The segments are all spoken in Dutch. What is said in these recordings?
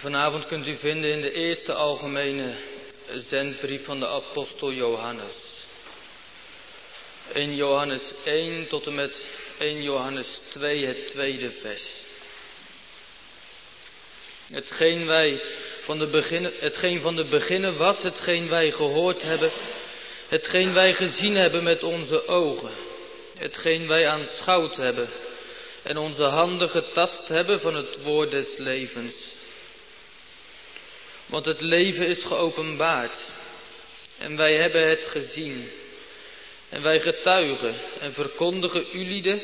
Vanavond kunt u vinden in de eerste algemene zendbrief van de apostel Johannes. In Johannes 1 tot en met 1 Johannes 2, het tweede vers. Hetgeen, wij van de beginnen, hetgeen van de beginnen was, hetgeen wij gehoord hebben, hetgeen wij gezien hebben met onze ogen, hetgeen wij aanschouwd hebben en onze handen getast hebben van het woord des levens. Want het leven is geopenbaard en wij hebben het gezien. En wij getuigen en verkondigen ulieden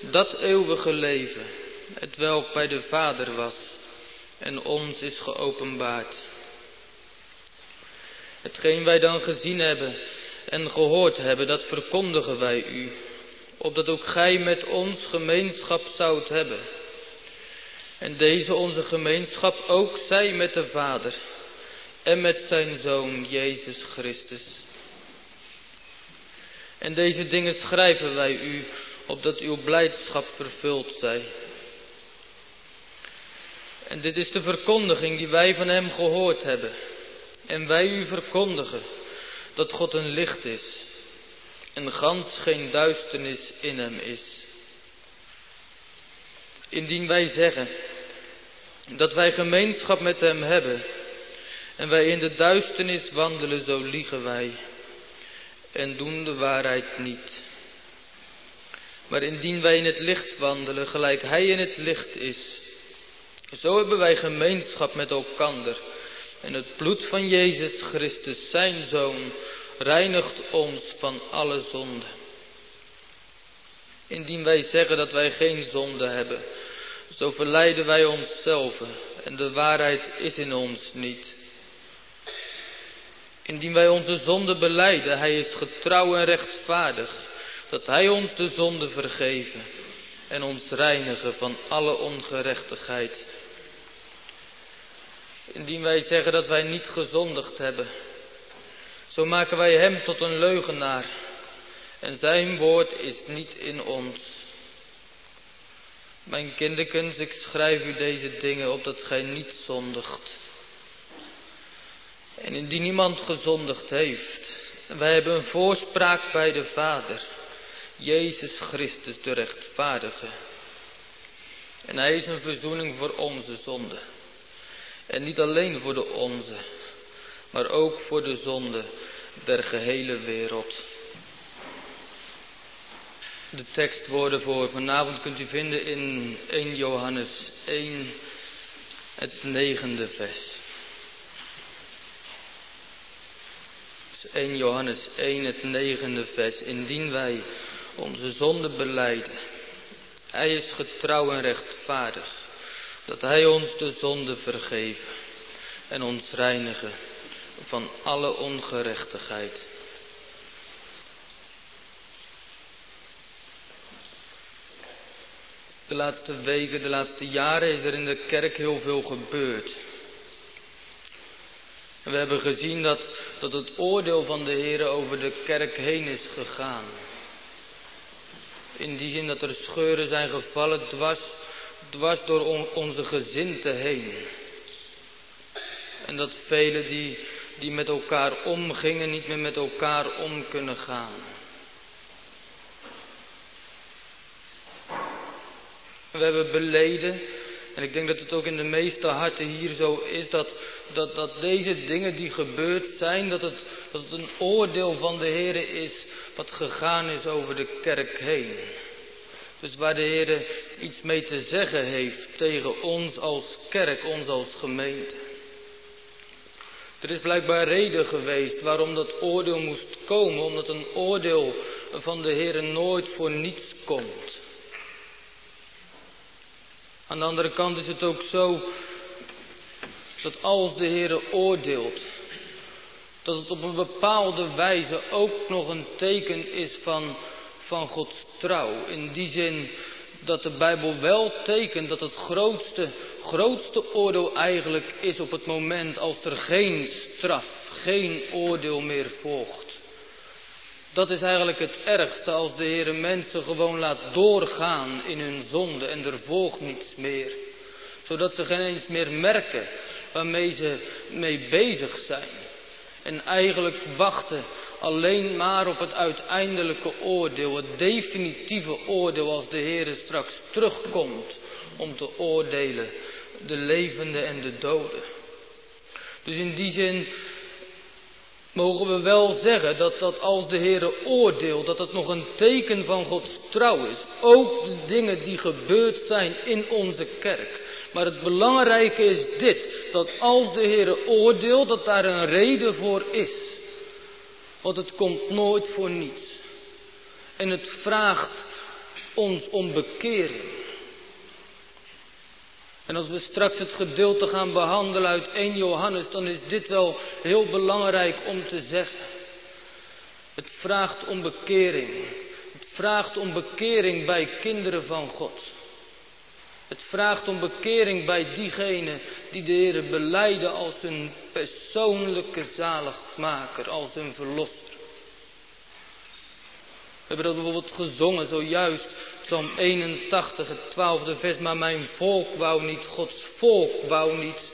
dat eeuwige leven, het welk bij de Vader was en ons is geopenbaard. Hetgeen wij dan gezien hebben en gehoord hebben, dat verkondigen wij u, opdat ook gij met ons gemeenschap zoudt hebben. En deze onze gemeenschap ook zij met de Vader en met zijn Zoon Jezus Christus. En deze dingen schrijven wij u, opdat uw blijdschap vervuld zij. En dit is de verkondiging die wij van Hem gehoord hebben. En wij u verkondigen dat God een licht is en gans geen duisternis in Hem is. Indien wij zeggen dat wij gemeenschap met Hem hebben en wij in de duisternis wandelen, zo liegen wij en doen de waarheid niet. Maar indien wij in het licht wandelen, gelijk Hij in het licht is, zo hebben wij gemeenschap met elkander. En het bloed van Jezus Christus, zijn Zoon, reinigt ons van alle zonde. Indien wij zeggen dat wij geen zonde hebben, zo verleiden wij onszelf en de waarheid is in ons niet. Indien wij onze zonde beleiden, Hij is getrouw en rechtvaardig, dat Hij ons de zonde vergeven en ons reinigen van alle ongerechtigheid. Indien wij zeggen dat wij niet gezondigd hebben, zo maken wij Hem tot een leugenaar en Zijn woord is niet in ons. Mijn kinderkens, ik schrijf u deze dingen opdat gij niet zondigt. En indien iemand gezondigd heeft, wij hebben een voorspraak bij de Vader, Jezus Christus de rechtvaardige. En hij is een verzoening voor onze zonde. En niet alleen voor de onze, maar ook voor de zonde der gehele wereld. De tekstwoorden voor vanavond kunt u vinden in 1 Johannes 1, het negende vers. 1 Johannes 1, het negende vers. Indien wij onze zonde beleiden, Hij is getrouw en rechtvaardig, dat Hij ons de zonde vergeven en ons reinigen van alle ongerechtigheid. De laatste weken, de laatste jaren is er in de kerk heel veel gebeurd. We hebben gezien dat, dat het oordeel van de Heer over de kerk heen is gegaan. In die zin dat er scheuren zijn gevallen dwars, dwars door onze gezinten heen. En dat velen die, die met elkaar omgingen niet meer met elkaar om kunnen gaan. We hebben beleden en ik denk dat het ook in de meeste harten hier zo is dat, dat, dat deze dingen die gebeurd zijn, dat het, dat een oordeel van de Heer is wat gegaan is over de kerk heen. Dus waar de Heer iets mee te zeggen heeft tegen ons als kerk, ons als gemeente. Er is blijkbaar reden geweest waarom dat oordeel moest komen, omdat een oordeel van de Heer nooit voor niets komt. Aan de andere kant is het ook zo dat als de Heer oordeelt, dat het op een bepaalde wijze ook nog een teken is van, van Gods trouw. In die zin dat de Bijbel wel tekent dat het grootste, grootste oordeel eigenlijk is op het moment als er geen straf, geen oordeel meer volgt. Dat is eigenlijk het ergste als de Heer mensen gewoon laat doorgaan in hun zonde en er volgt niets meer. Zodat ze geen eens meer merken waarmee ze mee bezig zijn. En eigenlijk wachten alleen maar op het uiteindelijke oordeel, het definitieve oordeel als de Heer straks terugkomt om te oordelen, de levenden en de doden. Dus in die zin mogen we wel zeggen dat, dat als de Heer oordeelt, dat het nog een teken van Gods trouw is. Ook de dingen die gebeurd zijn in onze kerk. Maar het belangrijke is dit, dat als de Heer oordeelt, dat daar een reden voor is. Want het komt nooit voor niets. En het vraagt ons om bekering. En als we straks het gedeelte gaan behandelen uit 1 Johannes, dan is dit wel heel belangrijk om te zeggen. Het vraagt om bekering. Het vraagt om bekering bij kinderen van God. Het vraagt om bekering bij diegenen die de Heer beleiden als hun persoonlijke zaligmaker, als hun verlosser. We hebben dat bijvoorbeeld gezongen zojuist, Psalm 81, het twaalfde vers, maar mijn volk wou niet, Gods volk wou niet.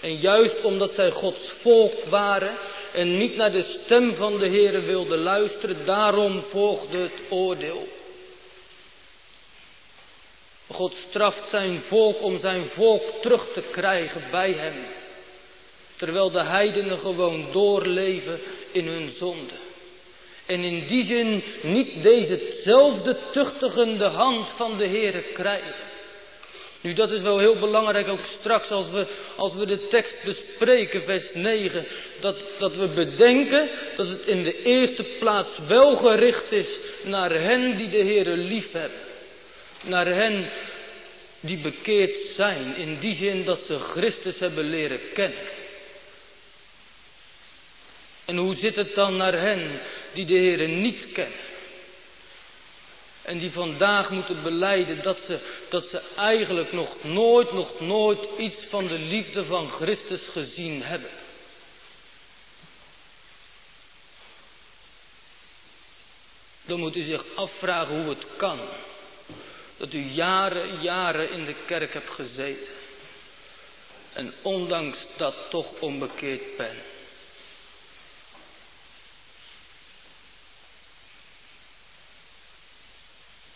En juist omdat zij Gods volk waren en niet naar de stem van de Heere wilden luisteren, daarom volgde het oordeel. God straft zijn volk om zijn volk terug te krijgen bij hem. Terwijl de heidenen gewoon doorleven in hun zonde. En in die zin niet dezezelfde tuchtigende hand van de Heere krijgen. Nu dat is wel heel belangrijk ook straks als we, als we de tekst bespreken, vers 9. Dat, dat we bedenken dat het in de eerste plaats wel gericht is naar hen die de Heere lief hebben. Naar hen die bekeerd zijn. In die zin dat ze Christus hebben leren kennen. En hoe zit het dan naar hen die de Heer niet kennen? En die vandaag moeten beleiden dat ze, dat ze eigenlijk nog nooit, nog nooit iets van de liefde van Christus gezien hebben. Dan moet u zich afvragen hoe het kan. Dat u jaren, jaren in de kerk hebt gezeten. En ondanks dat toch onbekeerd bent.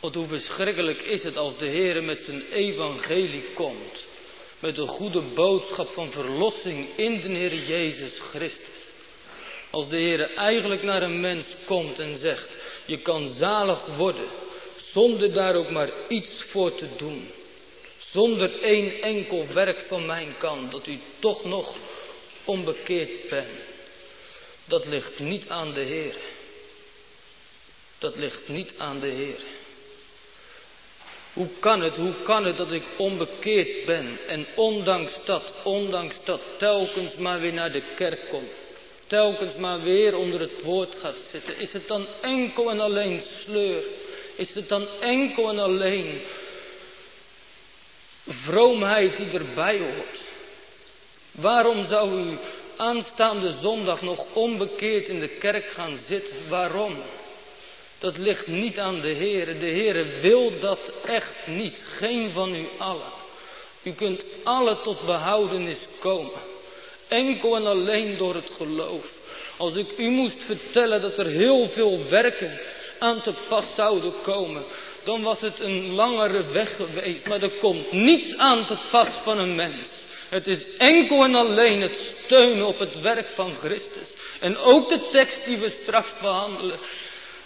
Want hoe verschrikkelijk is het als de Heer met zijn evangelie komt. Met de goede boodschap van verlossing in de Heer Jezus Christus. Als de Heer eigenlijk naar een mens komt en zegt, je kan zalig worden. Zonder daar ook maar iets voor te doen. Zonder één enkel werk van mijn kant. Dat u toch nog onbekeerd bent. Dat ligt niet aan de Heer. Dat ligt niet aan de Heer. Hoe kan het, hoe kan het dat ik onbekeerd ben en ondanks dat, ondanks dat, telkens maar weer naar de kerk kom. Telkens maar weer onder het woord gaat zitten. Is het dan enkel en alleen sleur? Is het dan enkel en alleen vroomheid die erbij hoort? Waarom zou u aanstaande zondag nog onbekeerd in de kerk gaan zitten? Waarom? Dat ligt niet aan de Heer. De Heer wil dat echt niet. Geen van u allen. U kunt alle tot behoudenis komen. Enkel en alleen door het geloof. Als ik u moest vertellen dat er heel veel werken aan te pas zouden komen, dan was het een langere weg geweest. Maar er komt niets aan te pas van een mens. Het is enkel en alleen het steunen op het werk van Christus. En ook de tekst die we straks behandelen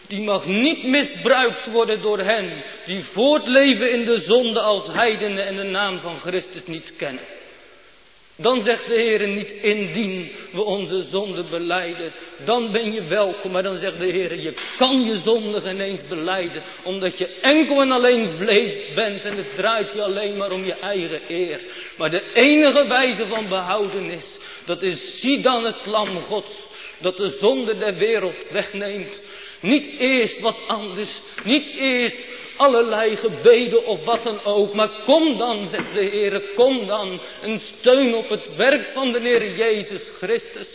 die mag niet misbruikt worden door hen die voortleven in de zonde als heidenen en de naam van Christus niet kennen. Dan zegt de Heer niet indien we onze zonde beleiden, dan ben je welkom. Maar dan zegt de Heer, je kan je zonde geen eens beleiden, omdat je enkel en alleen vlees bent en het draait je alleen maar om je eigen eer. Maar de enige wijze van behoudenis, dat is zie dan het lam Gods, dat de zonde der wereld wegneemt. Niet eerst wat anders. Niet eerst allerlei gebeden of wat dan ook. Maar kom dan, zegt de Heer, kom dan. Een steun op het werk van de Heer Jezus Christus.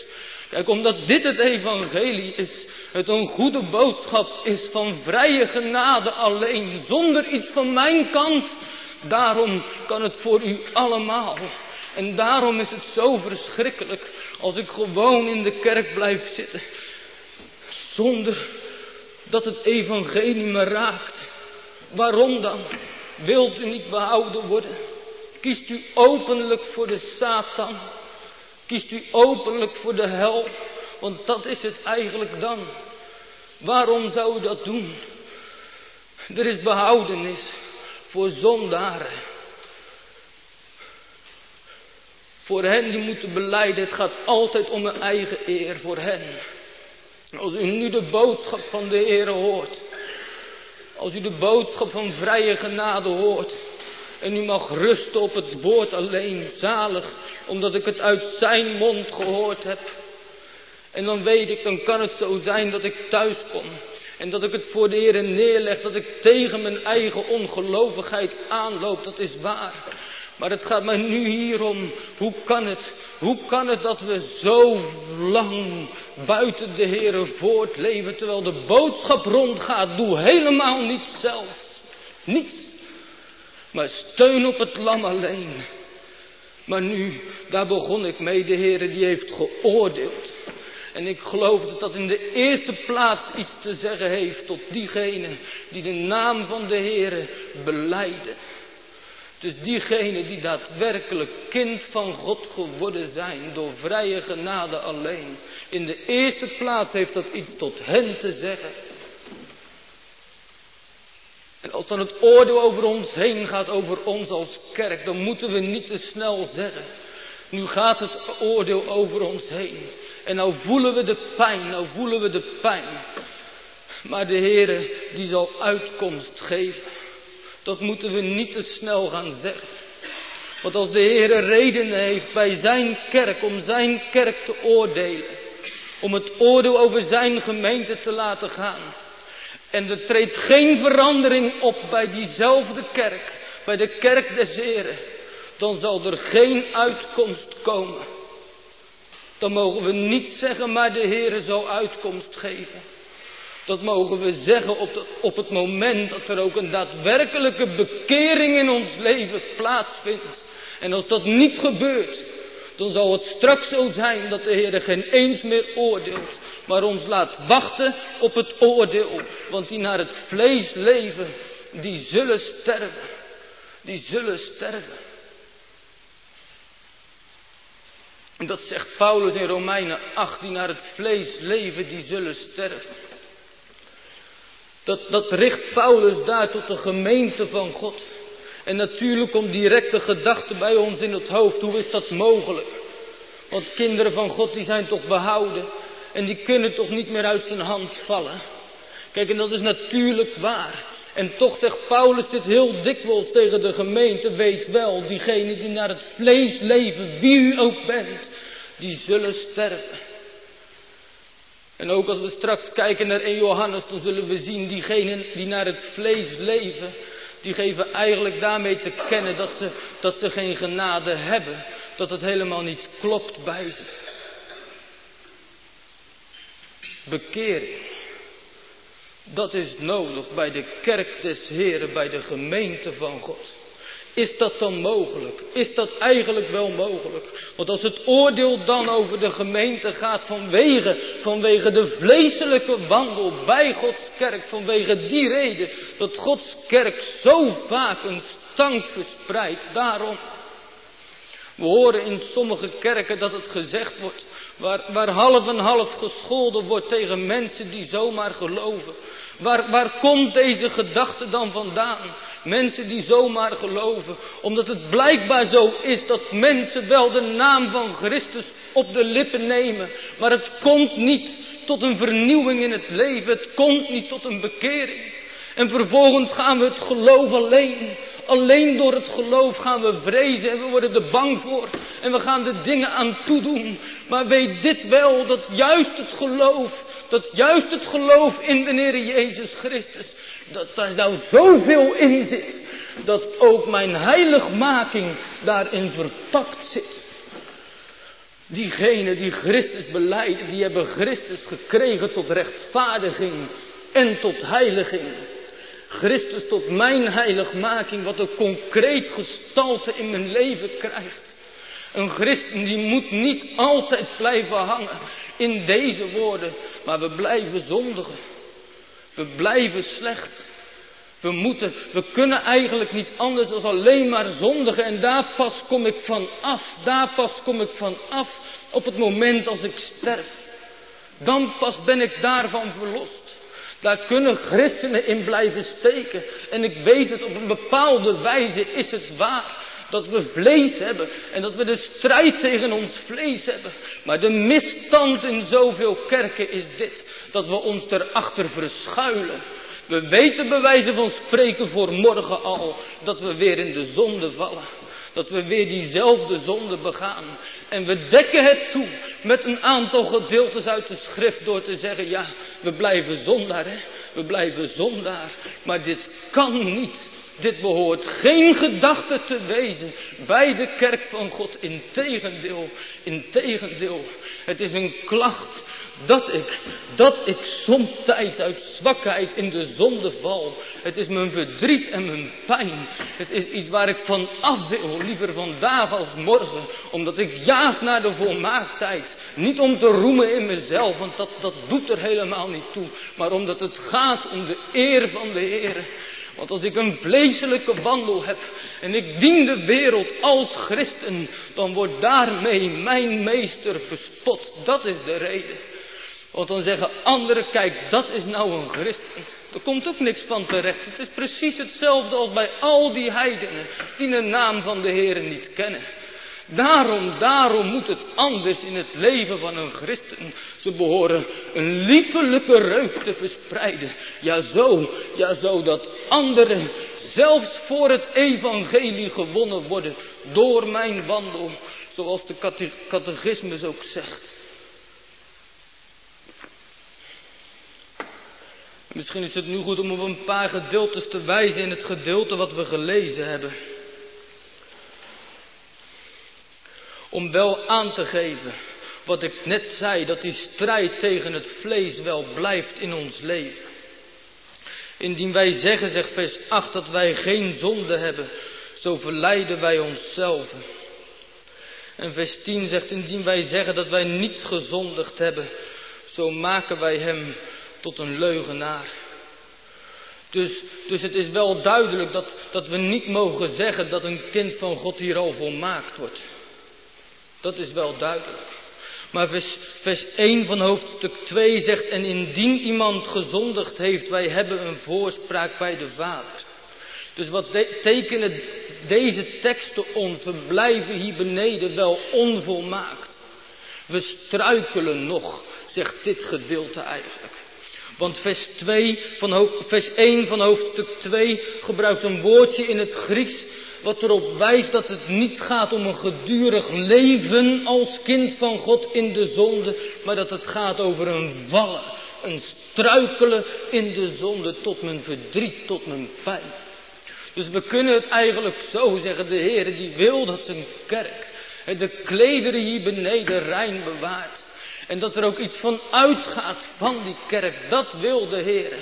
Kijk, omdat dit het evangelie is. Het een goede boodschap is van vrije genade alleen. Zonder iets van mijn kant Daarom kan het voor u allemaal. En daarom is het zo verschrikkelijk als ik gewoon in de kerk blijf zitten. Zonder dat het evangelie me raakt. Waarom dan? Wilt u niet behouden worden? Kiest u openlijk voor de Satan? Kiest u openlijk voor de hel? Want dat is het eigenlijk dan. Waarom zou u dat doen? Er is behoudenis voor zondaren. Voor hen die moeten beleiden, het gaat altijd om een eigen eer voor hen. Als u nu de boodschap van de Heer hoort, als u de boodschap van vrije genade hoort, en u mag rusten op het woord alleen, zalig, omdat ik het uit zijn mond gehoord heb. En dan weet ik, dan kan het zo zijn dat ik thuis kom en dat ik het voor de Heer neerleg, dat ik tegen mijn eigen ongelovigheid aanloop, dat is waar. Maar het gaat mij nu hier om, hoe kan het, hoe kan het dat we zo lang buiten de Heer voortleven, terwijl de boodschap rondgaat, doe helemaal niets zelf. Niets. Maar steun op het lam alleen. Maar nu, daar begon ik mee, de Heer die heeft geoordeeld. En ik geloof dat dat in de eerste plaats iets te zeggen heeft tot diegenen die de naam van de Heer beleiden. Dus diegenen die daadwerkelijk kind van God geworden zijn door vrije genade alleen. In de eerste plaats heeft dat iets tot hen te zeggen. En als dan het oordeel over ons heen gaat, over ons als kerk, dan moeten we niet te snel zeggen. Nu gaat het oordeel over ons heen. En nou voelen we de pijn, nou voelen we de pijn. Maar de Heere die zal uitkomst geven. Dat moeten we niet te snel gaan zeggen. Want als de Heere redenen heeft bij zijn kerk om zijn kerk te oordelen. Om het oordeel over zijn gemeente te laten gaan. En er treedt geen verandering op bij diezelfde kerk. Bij de kerk des Heren. Dan zal er geen uitkomst komen. Dan mogen we niet zeggen, maar de Heere zal uitkomst geven. Dat mogen we zeggen op, op het moment dat er ook een daadwerkelijke bekering in ons leven plaatsvindt. En als dat niet gebeurt, dan zal het straks zo zijn dat de Heer geen eens meer oordeelt, maar ons laat wachten op het oordeel. Want die naar het vlees leven, die zullen sterven. Die zullen sterven. En dat zegt Paulus in Romeinen 8, die naar het vlees leven, die zullen sterven. Dat, dat richt Paulus daar tot de gemeente van God. En natuurlijk komt directe gedachte bij ons in het hoofd. Hoe is dat mogelijk? Want kinderen van God die zijn toch behouden. En die kunnen toch niet meer uit zijn hand vallen. Kijk, en dat is natuurlijk waar. En toch zegt Paulus dit heel dikwijls tegen de gemeente. Weet wel, diegenen die naar het vlees leven, wie u ook bent, die zullen sterven. En ook als we straks kijken naar 1 Johannes, dan zullen we zien diegenen die naar het vlees leven, die geven eigenlijk daarmee te kennen dat ze, dat ze geen genade hebben. Dat het helemaal niet klopt bij ze. Bekering. Dat is nodig bij de kerk des Heren, bij de gemeente van God. Is dat dan mogelijk? Is dat eigenlijk wel mogelijk? Want als het oordeel dan over de gemeente gaat vanwege, vanwege de vleeselijke wandel bij Gods kerk, vanwege die reden dat Gods kerk zo vaak een stank verspreidt, daarom. We horen in sommige kerken dat het gezegd wordt, waar, waar half en half gescholden wordt tegen mensen die zomaar geloven. Waar, waar komt deze gedachte dan vandaan? Mensen die zomaar geloven. Omdat het blijkbaar zo is dat mensen wel de naam van Christus op de lippen nemen. Maar het komt niet tot een vernieuwing in het leven. Het komt niet tot een bekering. En vervolgens gaan we het geloof alleen. Alleen door het geloof gaan we vrezen en we worden er bang voor. En we gaan er dingen aan toedoen. Maar weet dit wel, dat juist het geloof, dat juist het geloof in de Heer Jezus Christus, dat daar nou zoveel in zit. Dat ook mijn heiligmaking daarin verpakt zit. Diegenen die Christus beleiden, die hebben Christus gekregen tot rechtvaardiging en tot heiliging. Christus tot mijn heiligmaking, wat een concreet gestalte in mijn leven krijgt. Een christen die moet niet altijd blijven hangen in deze woorden, maar we blijven zondigen. We blijven slecht. We moeten, we kunnen eigenlijk niet anders dan alleen maar zondigen. En daar pas kom ik van af. Daar pas kom ik van af op het moment als ik sterf. Dan pas ben ik daarvan verlost. Daar kunnen christenen in blijven steken. En ik weet het, op een bepaalde wijze is het waar. Dat we vlees hebben en dat we de strijd tegen ons vlees hebben. Maar de misstand in zoveel kerken is dit. Dat we ons erachter verschuilen. We weten bij wijze van spreken voor morgen al dat we weer in de zonde vallen. Dat we weer diezelfde zonde begaan. En we dekken het toe met een aantal gedeeltes uit de schrift door te zeggen, ja, we blijven zondaar, hè. We blijven zondaar. Maar dit kan niet. Dit behoort geen gedachte te wezen bij de kerk van God. Integendeel, integendeel. Het is een klacht dat ik, dat ik soms uit zwakheid in de zonde val. Het is mijn verdriet en mijn pijn. Het is iets waar ik van af wil, liever vandaag als morgen. Omdat ik jaag naar de volmaaktheid. Niet om te roemen in mezelf, want dat, dat doet er helemaal niet toe. Maar omdat het gaat om de eer van de Heer. Want als ik een vleeselijke wandel heb en ik dien de wereld als christen, dan wordt daarmee mijn meester bespot. Dat is de reden. Want dan zeggen anderen, kijk, dat is nou een christen. Er komt ook niks van terecht. Het is precies hetzelfde als bij al die heidenen die de naam van de Heer niet kennen. Daarom, daarom moet het anders in het leven van een christen. Ze behoren een liefelijke reuk te verspreiden. Ja zo, ja zo dat anderen zelfs voor het evangelie gewonnen worden door mijn wandel. Zoals de catechismus ook zegt. Misschien is het nu goed om op een paar gedeeltes te wijzen in het gedeelte wat we gelezen hebben. Om wel aan te geven wat ik net zei, dat die strijd tegen het vlees wel blijft in ons leven. Indien wij zeggen, zegt vers 8, dat wij geen zonde hebben, zo verleiden wij onszelf. En vers 10 zegt, indien wij zeggen dat wij niet gezondigd hebben, zo maken wij hem tot een leugenaar. Dus, dus het is wel duidelijk dat, dat we niet mogen zeggen dat een kind van God hier al volmaakt wordt. Dat is wel duidelijk. Maar vers, vers 1 van hoofdstuk 2 zegt, en indien iemand gezondigd heeft, wij hebben een voorspraak bij de Vader. Dus wat tekenen deze teksten ons? We blijven hier beneden wel onvolmaakt. We struikelen nog, zegt dit gedeelte eigenlijk. Want vers, 2 van vers 1 van hoofdstuk 2 gebruikt een woordje in het Grieks wat erop wijst dat het niet gaat om een gedurig leven als kind van God in de zonde, maar dat het gaat over een vallen, een struikelen in de zonde tot mijn verdriet, tot mijn pijn. Dus we kunnen het eigenlijk zo zeggen, de Heer die wil dat zijn kerk de klederen hier beneden rein bewaart. En dat er ook iets van uitgaat van die kerk. Dat wil de Heer.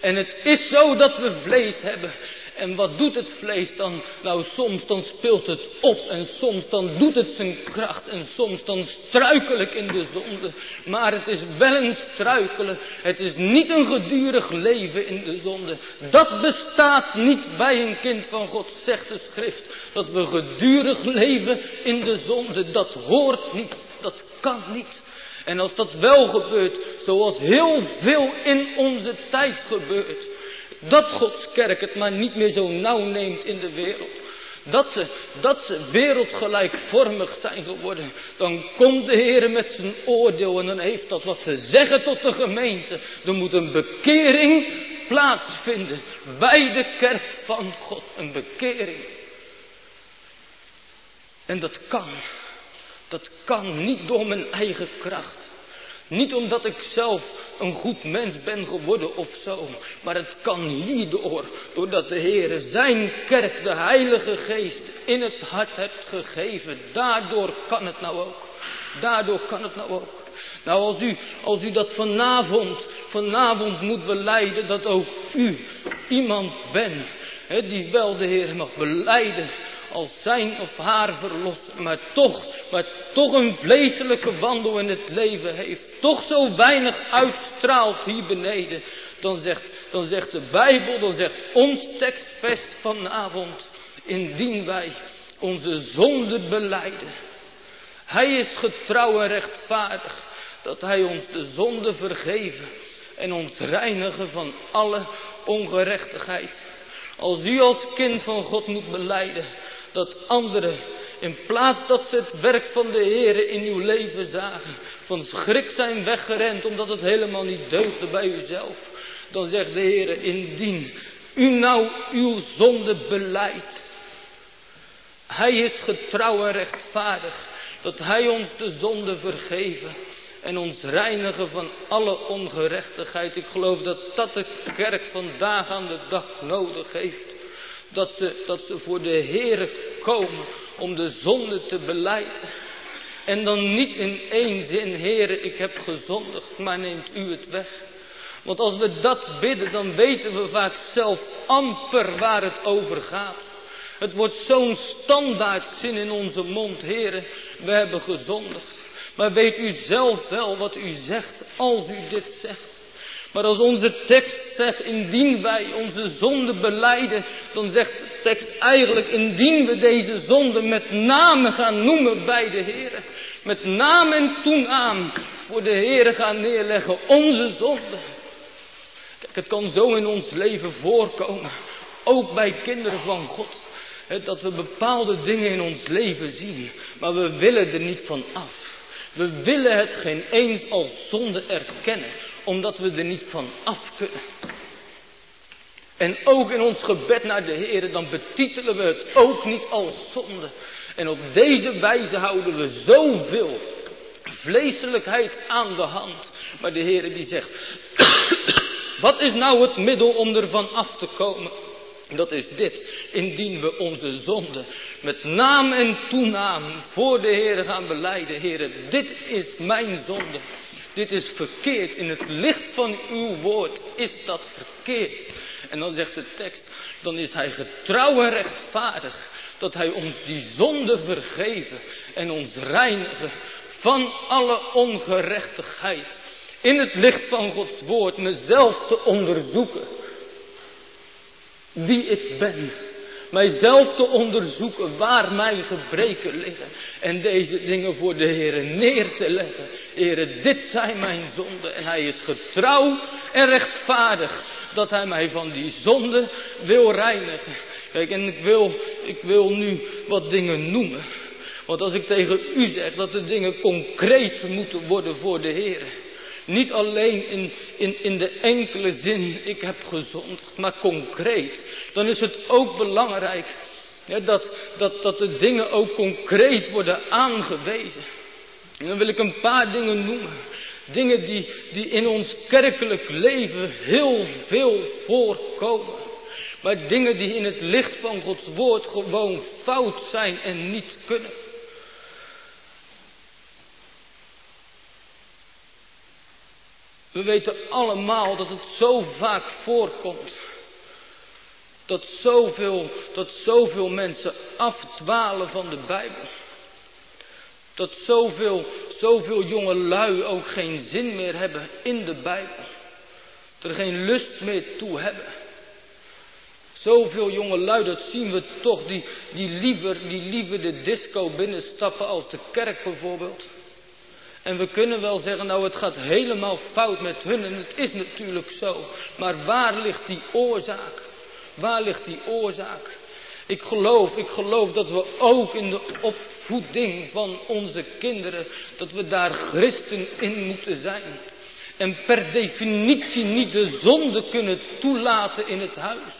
En het is zo dat we vlees hebben. En wat doet het vlees dan? Nou, soms dan speelt het op en soms dan doet het zijn kracht en soms dan struikel ik in de zonde. Maar het is wel een struikelen. Het is niet een gedurig leven in de zonde. Dat bestaat niet bij een kind van God, zegt de schrift. Dat we gedurig leven in de zonde, dat hoort niet, dat kan niet. En als dat wel gebeurt, zoals heel veel in onze tijd gebeurt, dat Gods kerk het maar niet meer zo nauw neemt in de wereld. Dat ze, dat ze wereldgelijkvormig zijn geworden. Dan komt de Heer met zijn oordeel en dan heeft dat wat te zeggen tot de gemeente. Er moet een bekering plaatsvinden bij de kerk van God. Een bekering. En dat kan. Dat kan niet door mijn eigen kracht. Niet omdat ik zelf een goed mens ben geworden of zo. Maar het kan hierdoor, doordat de Heer zijn kerk, de Heilige Geest, in het hart hebt gegeven. Daardoor kan het nou ook. Daardoor kan het nou ook. Nou, als u, als u dat vanavond, vanavond moet beleiden, dat ook u iemand bent, die wel de Heer mag beleiden als zijn of haar verlosser, maar toch, maar toch een vleeselijke wandel in het leven heeft, toch zo weinig uitstraalt hier beneden, dan zegt, dan zegt de Bijbel, dan zegt ons tekstvest vanavond, indien wij onze zonde beleiden. Hij is getrouw en rechtvaardig, dat hij ons de zonde vergeven en ons reinigen van alle ongerechtigheid. Als u als kind van God moet beleiden dat anderen, in plaats dat ze het werk van de Heer in uw leven zagen, van schrik zijn weggerend omdat het helemaal niet deugde bij uzelf, dan zegt de Heer, indien u nou uw zonde beleidt, Hij is getrouw en rechtvaardig, dat Hij ons de zonde vergeven en ons reinigen van alle ongerechtigheid. Ik geloof dat dat de kerk vandaag aan de dag nodig heeft. Dat ze, dat ze voor de Heer komen om de zonde te beleiden. En dan niet in één zin, Heere, ik heb gezondigd, maar neemt u het weg. Want als we dat bidden, dan weten we vaak zelf amper waar het over gaat. Het wordt zo'n standaard zin in onze mond, Heere, we hebben gezondigd. Maar weet u zelf wel wat u zegt als u dit zegt? Maar als onze tekst zegt, indien wij onze zonde beleiden, dan zegt de tekst eigenlijk, indien we deze zonde met name gaan noemen bij de Heer. Met naam en toenaam voor de Heer gaan neerleggen, onze zonde. Kijk, het kan zo in ons leven voorkomen, ook bij kinderen van God. Dat we bepaalde dingen in ons leven zien, maar we willen er niet van af. We willen het geen eens als zonde erkennen omdat we er niet van af kunnen. En ook in ons gebed naar de Heer, dan betitelen we het ook niet als zonde. En op deze wijze houden we zoveel vleeselijkheid aan de hand. Maar de Heer die zegt, wat is nou het middel om ervan af te komen? Dat is dit, indien we onze zonde met naam en toenaam voor de Heer gaan beleiden. Heer, dit is mijn zonde. Dit is verkeerd. In het licht van uw woord is dat verkeerd. En dan zegt de tekst, dan is hij getrouw en rechtvaardig. Dat hij ons die zonde vergeven en ons reinigen van alle ongerechtigheid. In het licht van Gods woord mezelf te onderzoeken. Wie ik ben mijzelf te onderzoeken waar mijn gebreken liggen. En deze dingen voor de Heer neer te leggen. Heer, dit zijn mijn zonden. En hij is getrouw en rechtvaardig dat hij mij van die zonde wil reinigen. Kijk, en ik wil, ik wil nu wat dingen noemen. Want als ik tegen u zeg dat de dingen concreet moeten worden voor de Heer. Niet alleen in, in, in de enkele zin, ik heb gezondigd, maar concreet. Dan is het ook belangrijk dat, dat, dat de dingen ook concreet worden aangewezen. En dan wil ik een paar dingen noemen. Dingen die, die in ons kerkelijk leven heel veel voorkomen. Maar dingen die in het licht van Gods woord gewoon fout zijn en niet kunnen. We weten allemaal dat het zo vaak voorkomt. Dat zoveel, dat zoveel mensen afdwalen van de Bijbel. Dat zoveel, zoveel jonge lui ook geen zin meer hebben in de Bijbel. Er geen lust meer toe hebben. Zoveel jonge lui, dat zien we toch, die, die, liever, die liever de disco binnenstappen als de kerk bijvoorbeeld. En we kunnen wel zeggen, nou het gaat helemaal fout met hun en het is natuurlijk zo. Maar waar ligt die oorzaak? Waar ligt die oorzaak? Ik geloof, ik geloof dat we ook in de opvoeding van onze kinderen, dat we daar christen in moeten zijn. En per definitie niet de zonde kunnen toelaten in het huis.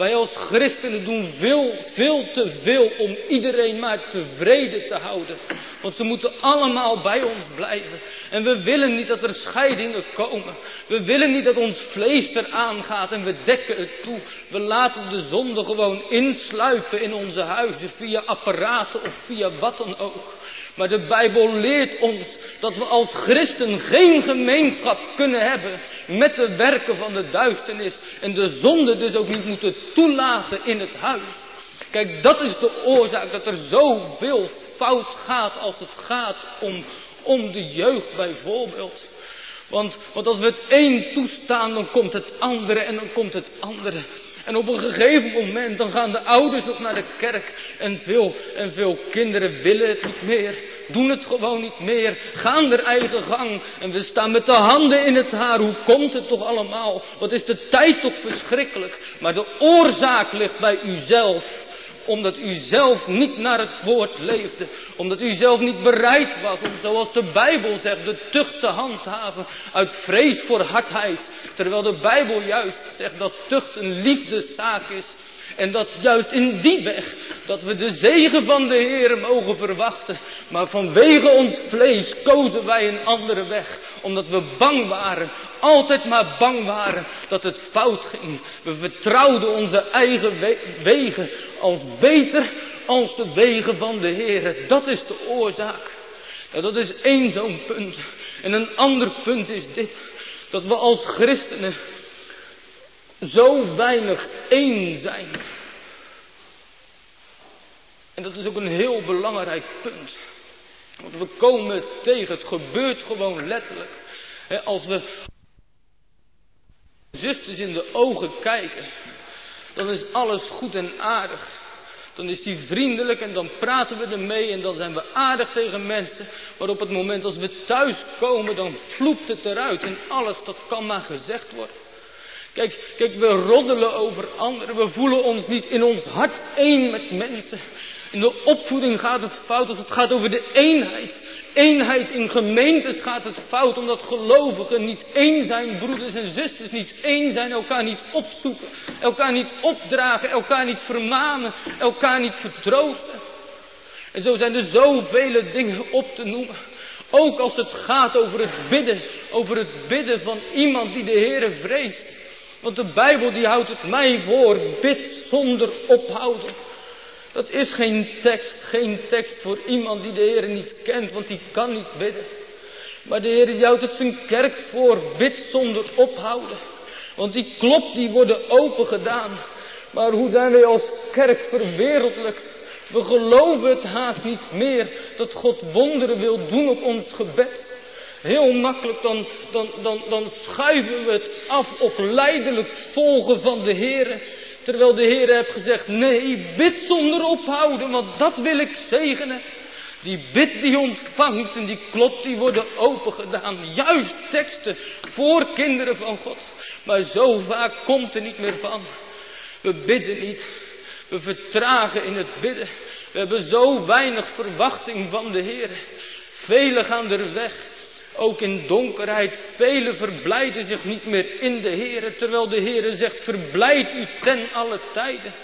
Wij als christenen doen veel, veel te veel om iedereen maar tevreden te houden. Want ze moeten allemaal bij ons blijven. En we willen niet dat er scheidingen komen. We willen niet dat ons vlees eraan gaat en we dekken het toe. We laten de zonde gewoon insluipen in onze huizen via apparaten of via wat dan ook. Maar de Bijbel leert ons dat we als christen geen gemeenschap kunnen hebben met de werken van de duisternis. En de zonde dus ook niet moeten toelaten in het huis. Kijk, dat is de oorzaak dat er zoveel fout gaat als het gaat om, om de jeugd bijvoorbeeld. Want, want als we het een toestaan, dan komt het andere en dan komt het andere. En op een gegeven moment dan gaan de ouders nog naar de kerk. En veel, en veel kinderen willen het niet meer. Doen het gewoon niet meer. Gaan er eigen gang. En we staan met de handen in het haar. Hoe komt het toch allemaal? Wat is de tijd toch verschrikkelijk? Maar de oorzaak ligt bij uzelf omdat u zelf niet naar het woord leefde. Omdat u zelf niet bereid was om, zoals de Bijbel zegt, de tucht te handhaven uit vrees voor hardheid. Terwijl de Bijbel juist zegt dat tucht een liefdeszaak is. En dat juist in die weg, dat we de zegen van de Heer mogen verwachten. Maar vanwege ons vlees kozen wij een andere weg. Omdat we bang waren, altijd maar bang waren dat het fout ging. We vertrouwden onze eigen wegen als beter als de wegen van de Heer. Dat is de oorzaak. En dat is één zo'n punt. En een ander punt is dit. Dat we als christenen zo weinig één zijn. En dat is ook een heel belangrijk punt. Want we komen tegen, het gebeurt gewoon letterlijk. als we zusters in de ogen kijken, dan is alles goed en aardig. Dan is die vriendelijk en dan praten we ermee en dan zijn we aardig tegen mensen. Maar op het moment als we thuis komen, dan vloept het eruit en alles, dat kan maar gezegd worden. Kijk, kijk, we roddelen over anderen. We voelen ons niet in ons hart één met mensen. In de opvoeding gaat het fout als het gaat over de eenheid. Eenheid in gemeentes gaat het fout omdat gelovigen niet één zijn, broeders en zusters niet één zijn, elkaar niet opzoeken, elkaar niet opdragen, elkaar niet vermanen, elkaar niet vertroosten. En zo zijn er zoveel dingen op te noemen. Ook als het gaat over het bidden, over het bidden van iemand die de Heere vreest. Want de Bijbel die houdt het mij voor, bid zonder ophouden. Dat is geen tekst, geen tekst voor iemand die de Heer niet kent, want die kan niet bidden. Maar de Heer die houdt het zijn kerk voor, bid zonder ophouden. Want die klop die worden open gedaan. Maar hoe zijn wij als kerk verwereldlijkt? We geloven het haast niet meer dat God wonderen wil doen op ons gebed. Heel makkelijk dan, dan, dan, dan schuiven we het af op leidelijk volgen van de Heer. Terwijl de Heer heeft gezegd, nee, bid zonder ophouden, want dat wil ik zegenen. Die bid die ontvangt en die klopt, die worden opengedaan. Juist teksten voor kinderen van God. Maar zo vaak komt er niet meer van. We bidden niet. We vertragen in het bidden. We hebben zo weinig verwachting van de Heer. Velen gaan er weg. Ook in donkerheid. Velen verblijden zich niet meer in de Heer. Terwijl de Heer zegt, verblijd u ten alle tijden.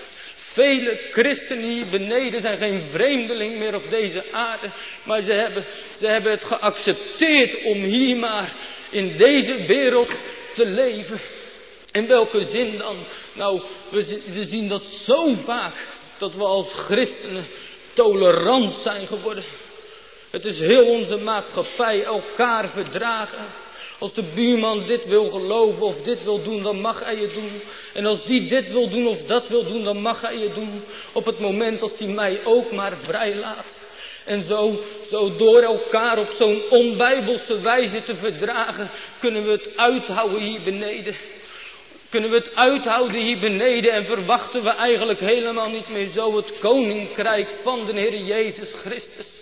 Vele christenen hier beneden zijn geen vreemdeling meer op deze aarde. Maar ze hebben, ze hebben het geaccepteerd om hier maar in deze wereld te leven. In welke zin dan? Nou, we, we zien dat zo vaak dat we als christenen tolerant zijn geworden. Het is heel onze maatschappij elkaar verdragen. Als de buurman dit wil geloven of dit wil doen, dan mag hij het doen. En als die dit wil doen of dat wil doen, dan mag hij het doen. Op het moment als hij mij ook maar vrijlaat. En zo, zo door elkaar op zo'n onbijbelse wijze te verdragen, kunnen we het uithouden hier beneden. Kunnen we het uithouden hier beneden en verwachten we eigenlijk helemaal niet meer zo het koninkrijk van de Heer Jezus Christus.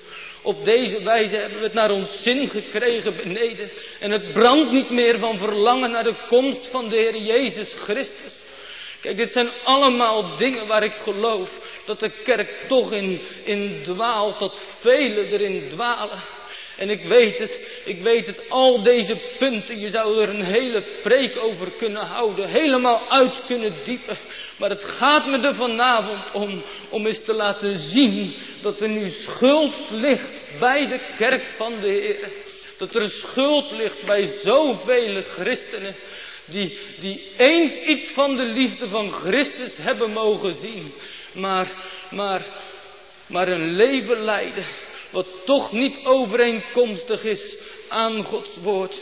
Op deze wijze hebben we het naar ons zin gekregen beneden. En het brandt niet meer van verlangen naar de komst van de Heer Jezus Christus. Kijk, dit zijn allemaal dingen waar ik geloof dat de kerk toch in, in dwaalt, dat velen erin dwalen. En ik weet het, ik weet het, al deze punten, je zou er een hele preek over kunnen houden, helemaal uit kunnen diepen. Maar het gaat me er vanavond om, om eens te laten zien dat er nu schuld ligt bij de kerk van de Heer. Dat er schuld ligt bij zoveel christenen die, die eens iets van de liefde van Christus hebben mogen zien, maar, maar, maar een leven leiden wat toch niet overeenkomstig is aan Gods woord.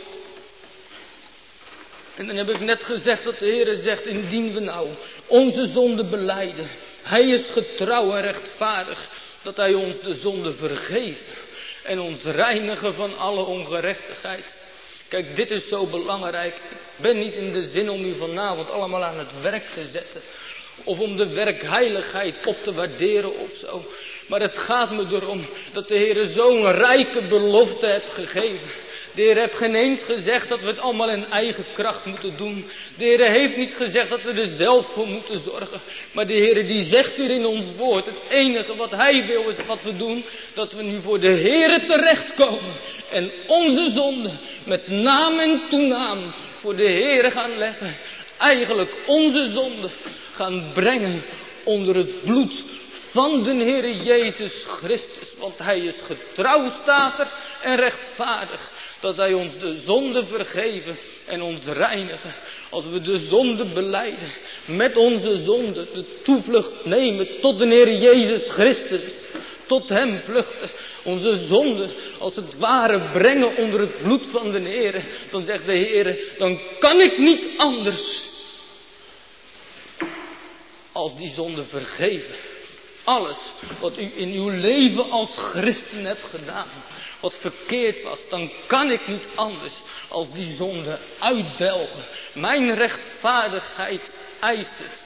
En dan heb ik net gezegd dat de Heer zegt, indien we nou onze zonde beleiden, Hij is getrouw en rechtvaardig, dat Hij ons de zonde vergeeft en ons reinigen van alle ongerechtigheid. Kijk, dit is zo belangrijk. Ik ben niet in de zin om u vanavond allemaal aan het werk te zetten. Of om de werkheiligheid op te waarderen of zo. Maar het gaat me erom dat de Heer zo'n rijke belofte heeft gegeven. De Heer heeft geen eens gezegd dat we het allemaal in eigen kracht moeten doen. De Heer heeft niet gezegd dat we er zelf voor moeten zorgen. Maar de Heer die zegt hier in ons woord, het enige wat Hij wil is wat we doen, dat we nu voor de Heer terechtkomen. En onze zonde met naam en toenaam voor de Heer gaan leggen. Eigenlijk onze zonde gaan brengen onder het bloed van de Heer Jezus Christus. Want Hij is getrouw, staat en rechtvaardig. Dat Hij ons de zonde vergeven en ons reinigen. Als we de zonde beleiden, met onze zonde de toevlucht nemen tot de Heer Jezus Christus. Tot Hem vluchten. Onze zonde als het ware brengen onder het bloed van de Heer. Dan zegt de Heer, dan kan ik niet anders als die zonde vergeven. Alles wat u in uw leven als christen hebt gedaan, wat verkeerd was, dan kan ik niet anders als die zonde uitdelgen. Mijn rechtvaardigheid eist het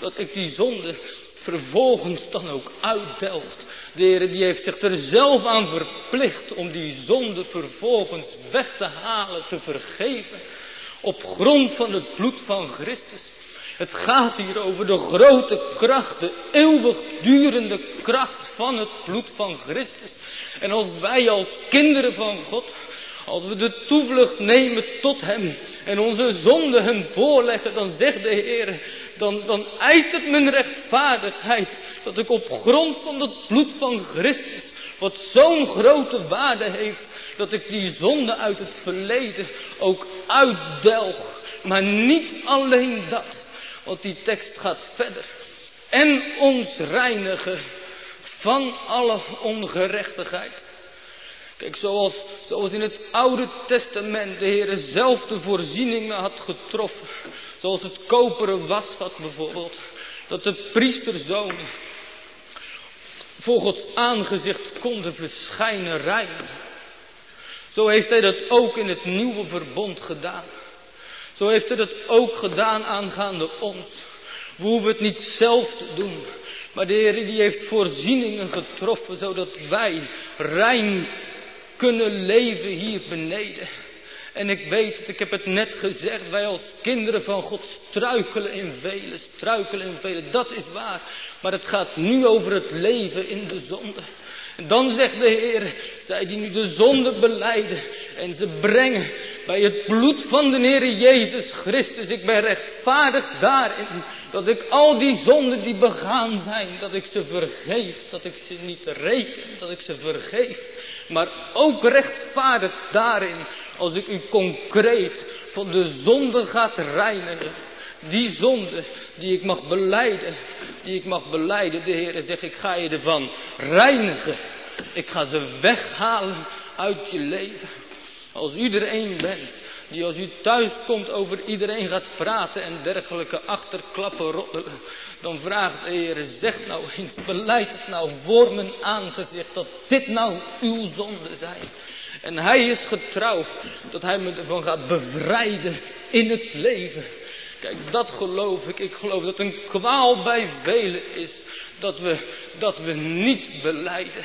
dat ik die zonde vervolgens dan ook uitdelgt. De Heer die heeft zich er zelf aan verplicht om die zonde vervolgens weg te halen, te vergeven. Op grond van het bloed van Christus. Het gaat hier over de grote kracht, de eeuwigdurende kracht van het bloed van Christus. En als wij als kinderen van God, als we de toevlucht nemen tot Hem en onze zonde Hem voorleggen, dan zegt de Heer, dan, dan eist het mijn rechtvaardigheid dat ik op grond van het bloed van Christus, wat zo'n grote waarde heeft, dat ik die zonde uit het verleden ook uitdelg. Maar niet alleen dat. Want die tekst gaat verder. En ons reinigen van alle ongerechtigheid. Kijk, zoals, zoals in het Oude Testament de Heer zelf de voorzieningen had getroffen. Zoals het koperen wasvat bijvoorbeeld. Dat de priesterzonen voor Gods aangezicht konden verschijnen rein. Zo heeft hij dat ook in het nieuwe verbond gedaan. Zo heeft hij dat ook gedaan aangaande ons. We hoeven het niet zelf te doen. Maar de Heer die heeft voorzieningen getroffen zodat wij rein kunnen leven hier beneden. En ik weet het, ik heb het net gezegd, wij als kinderen van God struikelen in velen, struikelen in velen, dat is waar. Maar het gaat nu over het leven in de zonde. Dan zegt de Heer, zij die nu de zonde beleiden en ze brengen bij het bloed van de Heer Jezus Christus. Ik ben rechtvaardig daarin dat ik al die zonden die begaan zijn, dat ik ze vergeef, dat ik ze niet reken, dat ik ze vergeef. Maar ook rechtvaardig daarin als ik u concreet van de zonde gaat reinigen. Die zonde die ik mag beleiden, die ik mag beleiden. De Heer zegt, ik ga je ervan reinigen. Ik ga ze weghalen uit je leven. Als u er één bent, die als u thuis komt over iedereen gaat praten en dergelijke achterklappen roddelen, dan vraagt de Heer, zeg nou eens, beleid het nou voor mijn aangezicht dat dit nou uw zonde zijn. En hij is getrouw dat hij me ervan gaat bevrijden in het leven. Kijk, dat geloof ik. Ik geloof dat een kwaal bij velen is dat we, dat we niet beleiden.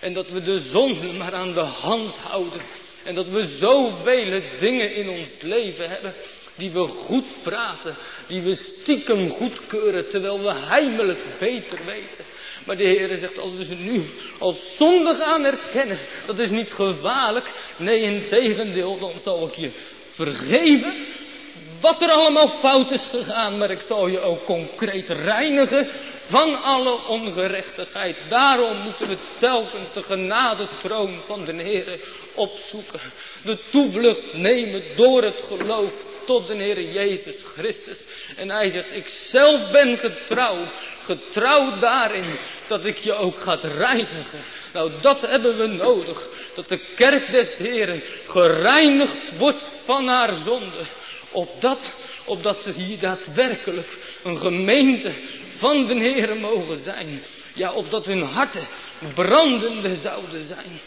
En dat we de zonde maar aan de hand houden. En dat we zoveel dingen in ons leven hebben die we goed praten, die we stiekem goedkeuren, terwijl we heimelijk beter weten. Maar de Heer zegt, als we ze nu als zondig aan erkennen, dat is niet gevaarlijk. Nee, in tegendeel, dan zal ik je vergeven wat er allemaal fout is gegaan, maar ik zal je ook concreet reinigen van alle ongerechtigheid. Daarom moeten we telkens de genadetroon van de Heer opzoeken. De toevlucht nemen door het geloof tot de Heer Jezus Christus. En hij zegt, ik zelf ben getrouw. Getrouw daarin dat ik je ook ga reinigen. Nou, dat hebben we nodig. Dat de kerk des Heren gereinigd wordt van haar zonde. Opdat, opdat ze hier daadwerkelijk een gemeente van de Heer mogen zijn. Ja, opdat hun harten brandende zouden zijn.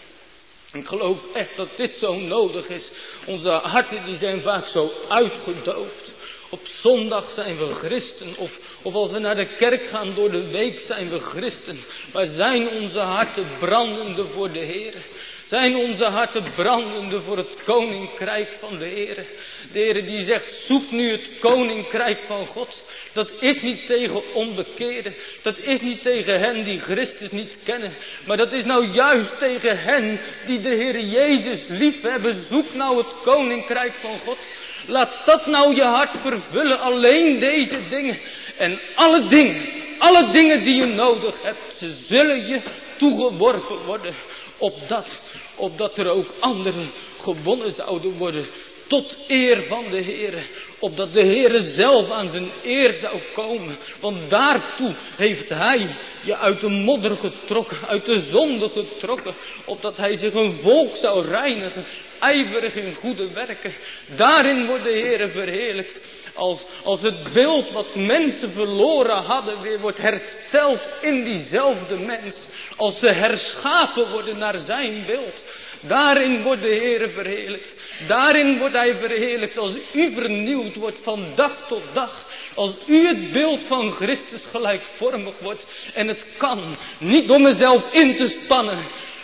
Ik geloof echt dat dit zo nodig is. Onze harten die zijn vaak zo uitgedoofd. Op zondag zijn we christen. Of, of als we naar de kerk gaan door de week zijn we christen. Maar zijn onze harten brandende voor de Heer? Zijn onze harten brandende voor het koninkrijk van de Heer? De Heer die zegt, zoek nu het koninkrijk van God. Dat is niet tegen onbekeerden. Dat is niet tegen hen die Christus niet kennen. Maar dat is nou juist tegen hen die de Heer Jezus liefhebben. Zoek nou het koninkrijk van God. Laat dat nou je hart vervullen. Alleen deze dingen. En alle dingen, alle dingen die je nodig hebt, ze zullen je toegeworpen worden. Opdat, opdat er ook anderen gewonnen zouden worden tot eer van de Heer. Opdat de Heer zelf aan zijn eer zou komen. Want daartoe heeft Hij je uit de modder getrokken, uit de zonde getrokken. Opdat Hij zich een volk zou reinigen, ijverig in goede werken. Daarin wordt de Heer verheerlijkt. Als, als het beeld wat mensen verloren hadden weer wordt hersteld in diezelfde mens. Als ze herschapen worden naar zijn beeld. Daarin wordt de Heer verheerlijkt. Daarin wordt Hij verheerlijkt als u vernieuwd wordt van dag tot dag. Als u het beeld van Christus gelijkvormig wordt. En het kan niet door mezelf in te spannen.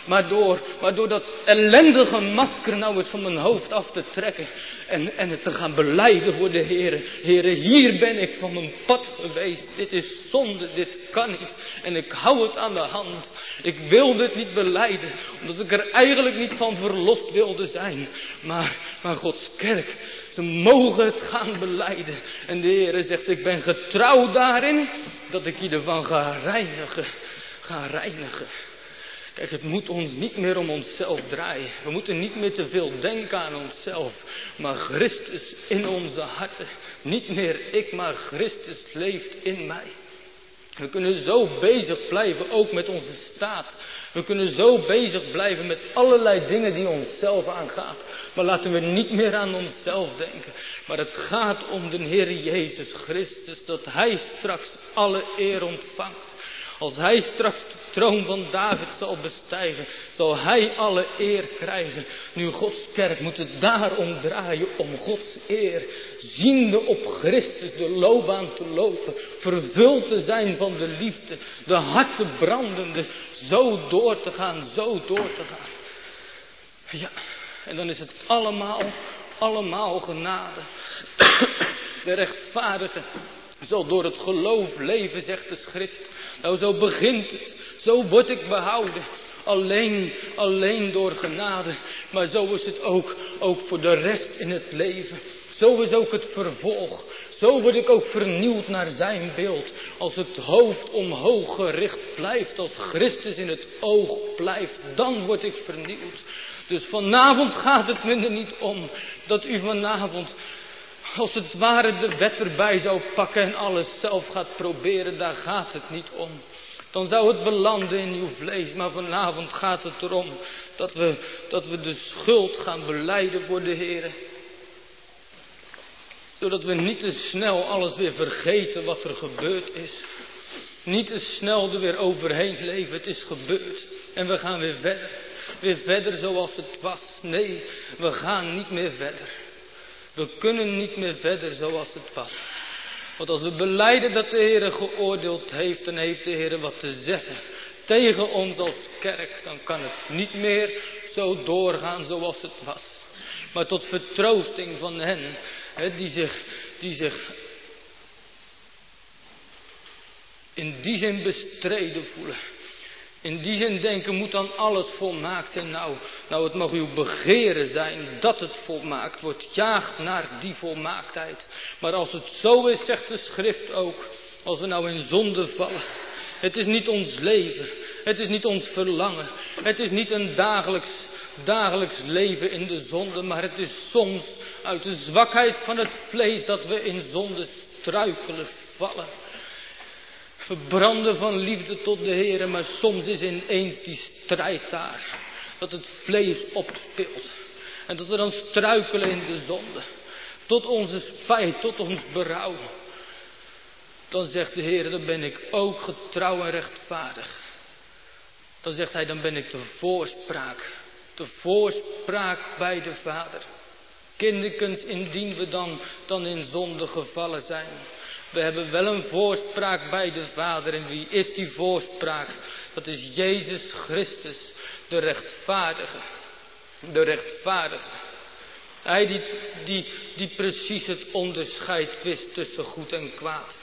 Maar door, maar door dat ellendige masker nou eens van mijn hoofd af te trekken. En, en het te gaan beleiden voor de Heer. Heere, hier ben ik van mijn pad geweest. Dit is zonde, dit kan niet. En ik hou het aan de hand. Ik wilde het niet beleiden. Omdat ik er eigenlijk niet van verlost wilde zijn. Maar, maar Gods kerk, ze mogen het gaan beleiden. En de Heer zegt, ik ben getrouw daarin dat ik je ervan ga reinigen. Ga reinigen. Het moet ons niet meer om onszelf draaien. We moeten niet meer te veel denken aan onszelf. Maar Christus in onze harten. Niet meer ik, maar Christus leeft in mij. We kunnen zo bezig blijven, ook met onze staat. We kunnen zo bezig blijven met allerlei dingen die onszelf aangaan. Maar laten we niet meer aan onszelf denken. Maar het gaat om de Heer Jezus Christus, dat Hij straks alle eer ontvangt. Als hij straks de troon van David zal bestijgen, zal hij alle eer krijgen. Nu Gods kerk moet het daarom draaien, om Gods eer. Ziende op Christus de loopbaan te lopen, vervuld te zijn van de liefde, de harten brandende, zo door te gaan, zo door te gaan. Ja, en dan is het allemaal, allemaal genade. De rechtvaardige zal door het geloof leven, zegt de schrift. Nou, zo begint het. Zo word ik behouden. Alleen, alleen door genade. Maar zo is het ook, ook voor de rest in het leven. Zo is ook het vervolg. Zo word ik ook vernieuwd naar zijn beeld. Als het hoofd omhoog gericht blijft, als Christus in het oog blijft, dan word ik vernieuwd. Dus vanavond gaat het me er niet om dat u vanavond als het ware de wet erbij zou pakken en alles zelf gaat proberen, daar gaat het niet om. Dan zou het belanden in uw vlees. Maar vanavond gaat het erom dat we, dat we de schuld gaan beleiden voor de Heer. Zodat we niet te snel alles weer vergeten wat er gebeurd is. Niet te snel er weer overheen leven. Het is gebeurd. En we gaan weer verder. Weer verder zoals het was. Nee, we gaan niet meer verder. We kunnen niet meer verder zoals het was. Want als we beleiden dat de Heer geoordeeld heeft, dan heeft de Heer wat te zeggen tegen ons als kerk. Dan kan het niet meer zo doorgaan zoals het was. maar tot vertroosting van hen die, zich, die zich in die zin bestreden voelen. In die zin denken moet dan alles volmaakt zijn. Nou, nou het mag uw begeren zijn dat het volmaakt wordt. Jaag naar die volmaaktheid. Maar als het zo is, zegt de schrift ook, als we nou in zonde vallen. Het is niet ons leven. Het is niet ons verlangen. Het is niet een dagelijks, dagelijks leven in de zonde. Maar het is soms uit de zwakheid van het vlees dat we in zonde struikelen, vallen verbranden van liefde tot de Heer, maar soms is ineens die strijd daar. Dat het vlees opspeelt. En dat we dan struikelen in de zonde. Tot onze spijt, tot ons berouw. Dan zegt de Heer, dan ben ik ook getrouw en rechtvaardig. Dan zegt hij, dan ben ik de voorspraak. De voorspraak bij de Vader. Kinderkens, indien we dan, dan in zonde gevallen zijn. We hebben wel een voorspraak bij de Vader. En wie is die voorspraak? Dat is Jezus Christus, de rechtvaardige. De rechtvaardige. Hij die, die, die precies het onderscheid wist tussen goed en kwaad.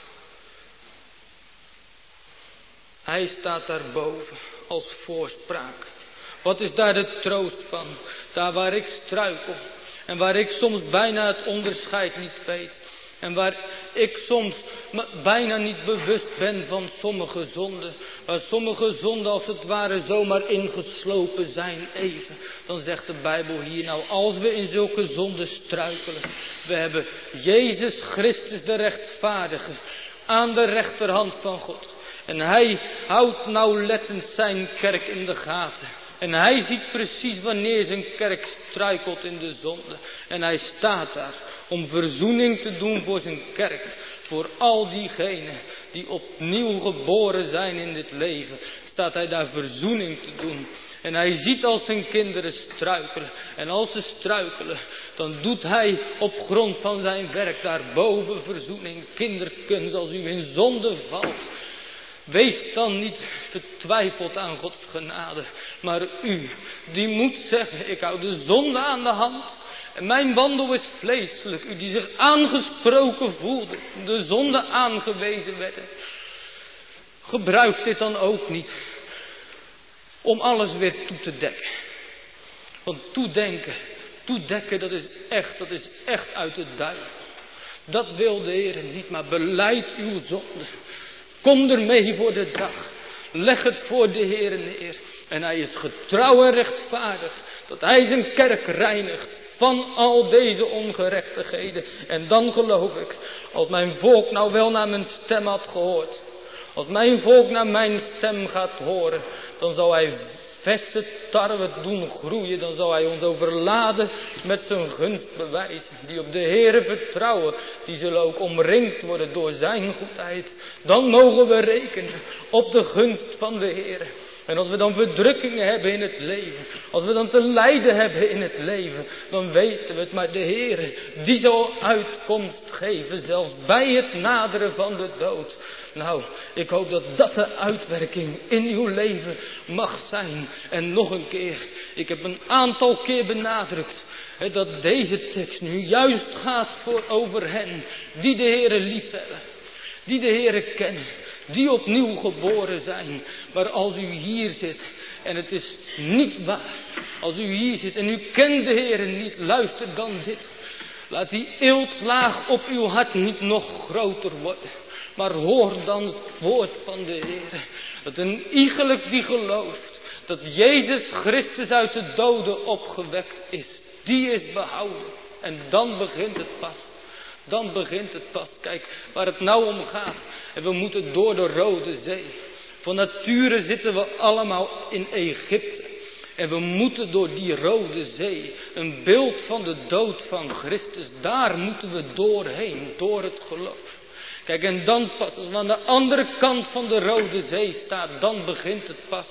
Hij staat daarboven als voorspraak. Wat is daar de troost van? Daar waar ik struikel en waar ik soms bijna het onderscheid niet weet. En waar ik soms bijna niet bewust ben van sommige zonden. Waar sommige zonden als het ware zomaar ingeslopen zijn even. Dan zegt de Bijbel hier nou als we in zulke zonden struikelen. We hebben Jezus Christus de rechtvaardige aan de rechterhand van God. En hij houdt nauwlettend zijn kerk in de gaten. En hij ziet precies wanneer zijn kerk struikelt in de zonde. En hij staat daar om verzoening te doen voor zijn kerk. Voor al diegenen die opnieuw geboren zijn in dit leven. Staat hij daar verzoening te doen. En hij ziet als zijn kinderen struikelen. En als ze struikelen, dan doet hij op grond van zijn werk daarboven verzoening. Kinderkens, als u in zonde valt, Wees dan niet vertwijfeld aan Gods genade. Maar u, die moet zeggen, ik hou de zonde aan de hand. En mijn wandel is vleeselijk. U die zich aangesproken voelde, de zonde aangewezen werden. Gebruik dit dan ook niet om alles weer toe te dekken. Want toedenken, toedekken, dat is echt, dat is echt uit de duivel. Dat wil de Heer niet, maar beleid uw zonde. Kom ermee voor de dag. Leg het voor de Heer neer. En hij is getrouw en rechtvaardig. Dat hij zijn kerk reinigt van al deze ongerechtigheden. En dan geloof ik, als mijn volk nou wel naar mijn stem had gehoord. Als mijn volk naar mijn stem gaat horen. Dan zal hij verse tarwe doen groeien, dan zal hij ons overladen met zijn gunstbewijs. Die op de Heere vertrouwen, die zullen ook omringd worden door zijn goedheid. Dan mogen we rekenen op de gunst van de Heere. En als we dan verdrukkingen hebben in het leven, als we dan te lijden hebben in het leven, dan weten we het. Maar de Heere, die zal uitkomst geven, zelfs bij het naderen van de dood. Nou, ik hoop dat dat de uitwerking in uw leven mag zijn. En nog een keer, ik heb een aantal keer benadrukt dat deze tekst nu juist gaat voor over hen die de Heere liefhebben, die de Heere kennen, die opnieuw geboren zijn. Maar als u hier zit en het is niet waar, als u hier zit en u kent de Heere niet, luister dan dit. Laat die eeltlaag op uw hart niet nog groter worden. Maar hoor dan het woord van de Heer. Dat een iegelijk die gelooft dat Jezus Christus uit de doden opgewekt is, die is behouden. En dan begint het pas. Dan begint het pas. Kijk, waar het nou om gaat. En we moeten door de Rode Zee. Van nature zitten we allemaal in Egypte. En we moeten door die Rode Zee. Een beeld van de dood van Christus. Daar moeten we doorheen. Door het geloof. Kijk, en dan pas, als we aan de andere kant van de Rode Zee staan, dan begint het pas.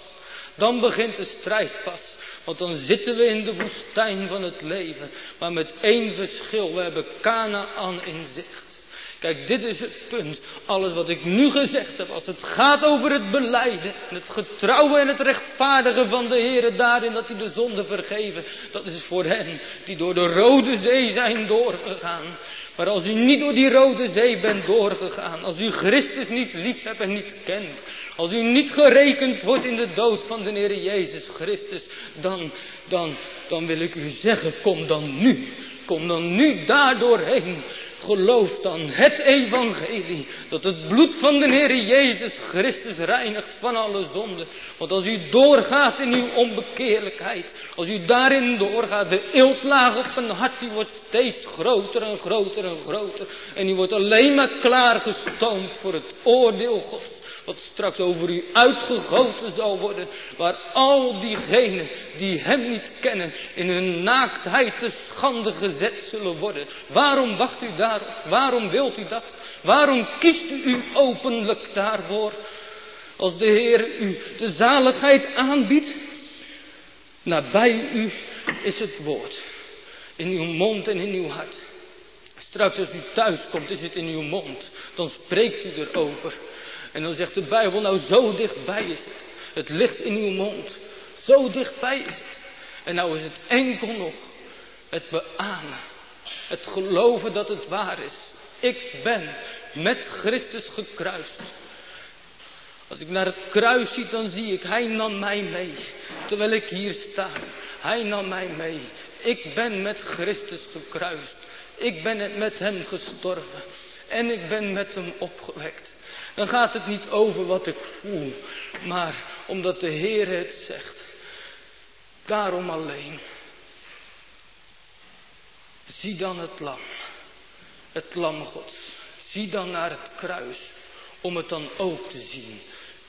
Dan begint de strijd pas. Want dan zitten we in de woestijn van het leven. Maar met één verschil, we hebben Canaan in zicht. Kijk, dit is het punt. Alles wat ik nu gezegd heb, als het gaat over het beleiden en het getrouwen en het rechtvaardigen van de Heer daarin dat hij de zonde vergeven, dat is voor hen die door de Rode Zee zijn doorgegaan. Maar als u niet door die Rode Zee bent doorgegaan, als u Christus niet lief hebt en niet kent, als u niet gerekend wordt in de dood van de Heer Jezus Christus, dan, dan, dan wil ik u zeggen, kom dan nu. Kom dan nu daardoorheen. Geloof dan het evangelie. Dat het bloed van de Heer Jezus Christus reinigt van alle zonden. Want als u doorgaat in uw onbekeerlijkheid. Als u daarin doorgaat. De eeltlaag op een hart die wordt steeds groter en groter en groter. En die wordt alleen maar klaargestoomd voor het oordeel Gods wat straks over u uitgegoten zal worden, waar al diegenen die hem niet kennen in hun naaktheid te schande gezet zullen worden. Waarom wacht u daarop? Waarom wilt u dat? Waarom kiest u u openlijk daarvoor? Als de Heer u de zaligheid aanbiedt, nabij u is het woord. In uw mond en in uw hart. Straks als u thuis komt, is het in uw mond. Dan spreekt u erover. En dan zegt de Bijbel, nou zo dichtbij is het. Het ligt in uw mond. Zo dichtbij is het. En nou is het enkel nog het beamen. Het geloven dat het waar is. Ik ben met Christus gekruist. Als ik naar het kruis zie, dan zie ik, hij nam mij mee. Terwijl ik hier sta. Hij nam mij mee. Ik ben met Christus gekruist. Ik ben met hem gestorven. En ik ben met hem opgewekt. Dan gaat het niet over wat ik voel, maar omdat de Heer het zegt. Daarom alleen. Zie dan het lam, het lam Gods. Zie dan naar het kruis, om het dan ook te zien.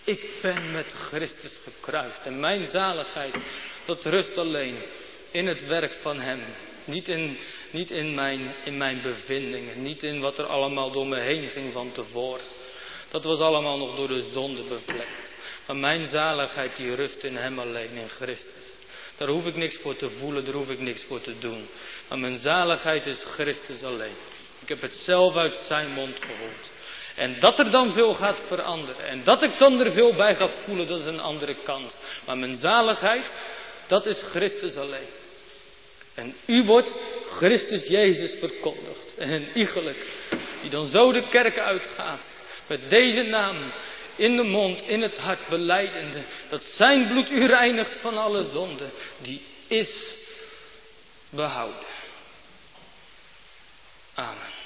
Ik ben met Christus gekruist en mijn zaligheid, dat rust alleen in het werk van Hem. Niet in, niet in, mijn, in mijn bevindingen, niet in wat er allemaal door me heen ging van tevoren. Dat was allemaal nog door de zonde bevlekt. Maar mijn zaligheid die rust in hem alleen, in Christus. Daar hoef ik niks voor te voelen, daar hoef ik niks voor te doen. Maar mijn zaligheid is Christus alleen. Ik heb het zelf uit zijn mond gehoord. En dat er dan veel gaat veranderen. En dat ik dan er veel bij ga voelen, dat is een andere kant. Maar mijn zaligheid, dat is Christus alleen. En u wordt Christus Jezus verkondigd. En een iegelijk, die dan zo de kerk uitgaat met deze naam in de mond, in het hart beleidende, dat zijn bloed u reinigt van alle zonde, die is behouden. Amen.